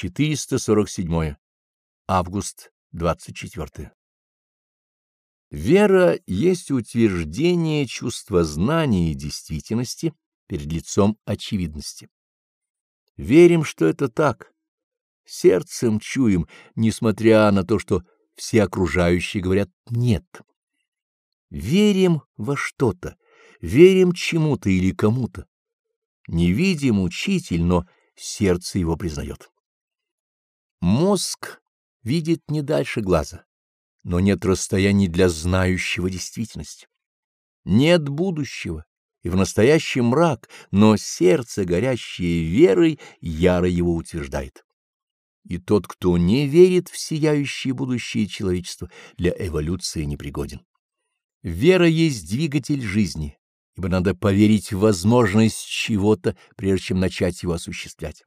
447. Август 24. Вера есть утверждение чувства знания и действительности перед лицом очевидности. Верим, что это так. Сердцем чуем, несмотря на то, что все окружающие говорят «нет». Верим во что-то, верим чему-то или кому-то. Не видим учитель, но сердце его признает. Мозг видит не дальше глаза, но нет расстояний для знающего действительность. Нет будущего, и в настоящем мрак, но сердце, горящее верой, яро его утверждает. И тот, кто не верит в сияющее будущее человечества, для эволюции непригоден. Вера есть двигатель жизни, ибо надо поверить в возможность чего-то, прежде чем начать его осуществлять.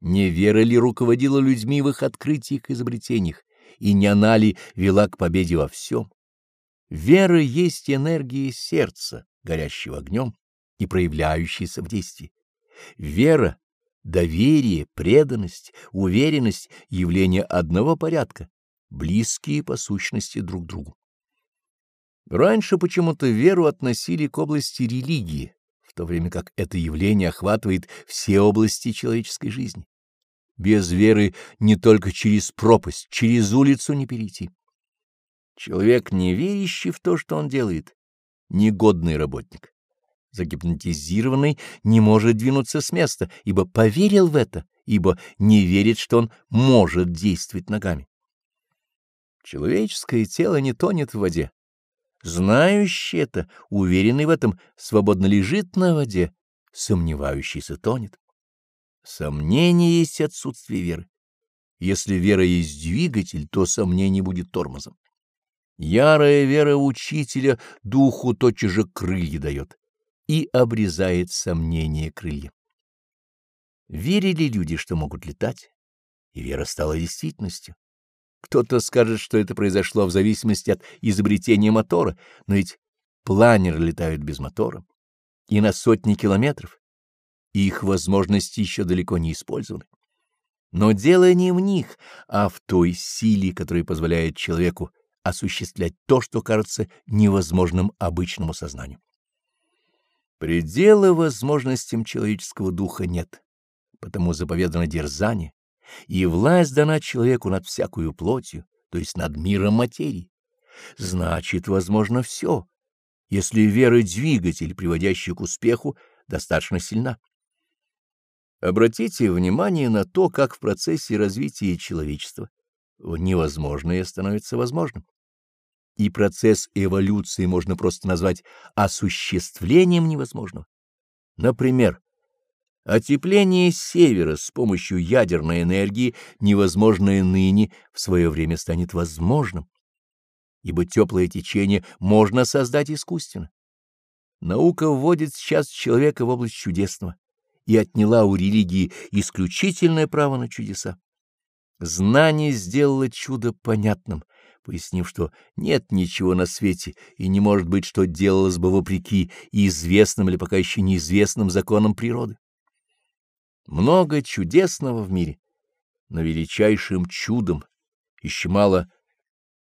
Не вера ли руководила людьми в их открытиях и изобретениях, и не она ли вела к победе во всем? Вера есть энергия сердца, горящего огнем и проявляющаяся в действии. Вера, доверие, преданность, уверенность — явления одного порядка, близкие по сущности друг другу. Раньше почему-то веру относили к области религии, в то время как это явление охватывает все области человеческой жизни. Без веры не только через пропасть, через улицу не перейти. Человек, не верящий в то, что он делает, негодный работник. Загипнотизированный не может двинуться с места, ибо поверил в это, ибо не верит, что он может действовать ногами. Человеческое тело не тонет в воде. Знающий это, уверенный в этом, свободно лежит на воде, сомневающийся тонет. Сомнение есть отсутствие веры. Если вера есть двигатель, то сомнение будет тормозом. Ярая вера учителя духу тотчас же крылья дает и обрезает сомнение крылья. Верили люди, что могут летать, и вера стала действительностью. Кто-то скажет, что это произошло в зависимости от изобретения мотора, но ведь планеры летают без мотора и на сотни километров их возможности еще далеко не использованы. Но дело не в них, а в той силе, которая позволяет человеку осуществлять то, что кажется невозможным обычному сознанию. Предела возможностям человеческого духа нет, потому заповедано дерзание, и власть дана человеку над всякую плотью, то есть над миром материи. Значит, возможно все, если вера двигатель, приводящий к успеху, достаточно сильна. Обратите внимание на то, как в процессе развития человечества невозможное становится возможным. И процесс эволюции можно просто назвать осуществлением невозможного. Например, отепление севера с помощью ядерной энергии, невозможное ныне, в свое время станет возможным, ибо теплое течение можно создать искусственно. Наука вводит сейчас человека в область чудесного и отняла у религии исключительное право на чудеса. Знание сделало чудо понятным, пояснив, что нет ничего на свете и не может быть, что делалось бы вопреки известным или пока еще неизвестным законам природы. Много чудесного в мире, но величайшим чудом, еще мало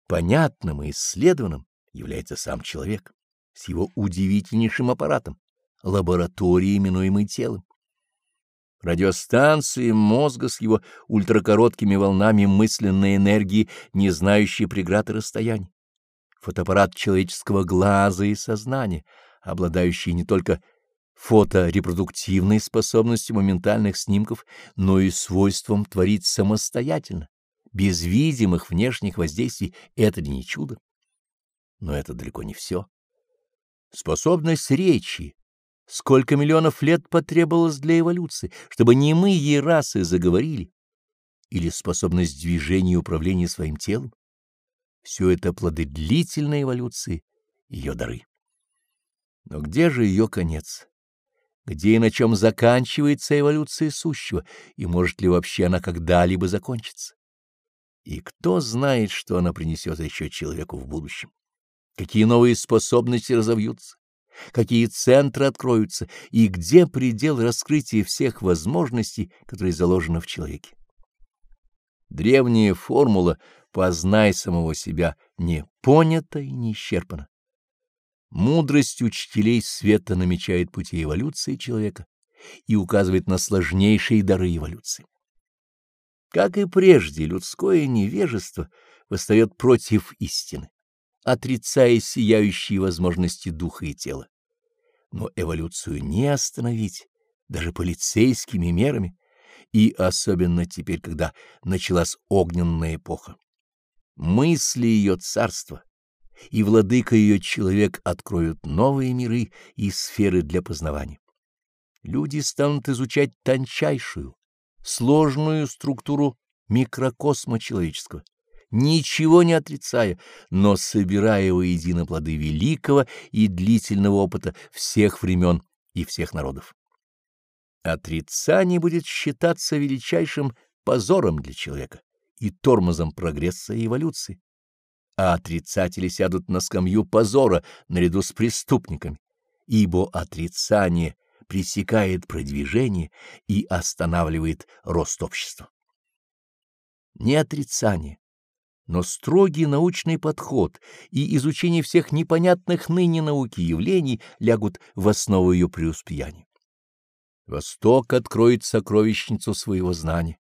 понятным и исследованным, является сам человек с его удивительнейшим аппаратом, лабораторией, именуемой телом радиостанции мозга с его ультракороткими волнами мысленной энергии, не знающей преград и расстояний, фотоаппарат человеческого глаза и сознания, обладающий не только фоторепродуктивной способностью моментальных снимков, но и свойством творить самостоятельно, без видимых внешних воздействий, это не чудо? Но это далеко не все. Способность речи, Сколько миллионов лет потребовалось для эволюции, чтобы немые расы заговорили? Или способность движения и управления своим телом? Все это плоды длительной эволюции, ее дары. Но где же ее конец? Где и на чем заканчивается эволюция сущего, и может ли вообще она когда-либо закончиться? И кто знает, что она принесет еще человеку в будущем? Какие новые способности разовьются? Какие центры откроются и где предел раскрытия всех возможностей, которые заложены в человеке. Древняя формула «познай самого себя» не понята и не исчерпана. Мудрость учителей света намечает пути эволюции человека и указывает на сложнейшие дары эволюции. Как и прежде, людское невежество восстает против истины, отрицая сияющие возможности духа и тела. Но эволюцию не остановить, даже полицейскими мерами, и особенно теперь, когда началась огненная эпоха. Мысли ее царства и владыка ее человек откроют новые миры и сферы для познавания. Люди станут изучать тончайшую, сложную структуру микрокосма человеческого, ничего не отрицая, но собирая воедино плоды великого и длительного опыта всех времен и всех народов. Отрицание будет считаться величайшим позором для человека и тормозом прогресса и эволюции, а отрицатели сядут на скамью позора наряду с преступниками, ибо отрицание пресекает продвижение и останавливает рост общества. Не отрицание, но строгий научный подход и изучение всех непонятных ныне науки явлений лягут в основу ее преуспеяния. Восток откроет сокровищницу своего знания,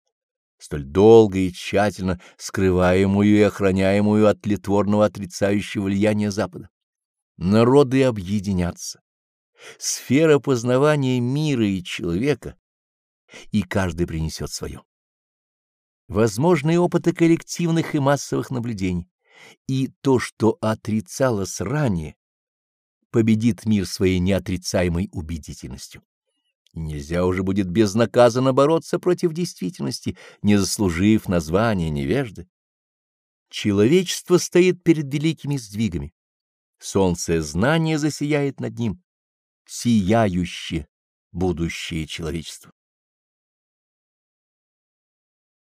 столь долго и тщательно скрываемую и охраняемую от литворного отрицающего влияния Запада. Народы объединятся. Сфера познавания мира и человека, и каждый принесет свое. Возможны опыты коллективных и массовых наблюдений, и то, что отрицалось ранее, победит мир своей неотрицаемой убедительностью нельзя уже будет безнаказанно бороться против действительности, не заслужив названия невежды. Человечество стоит перед великими сдвигами. Солнце знания засияет над ним. Сияющее будущее человечества.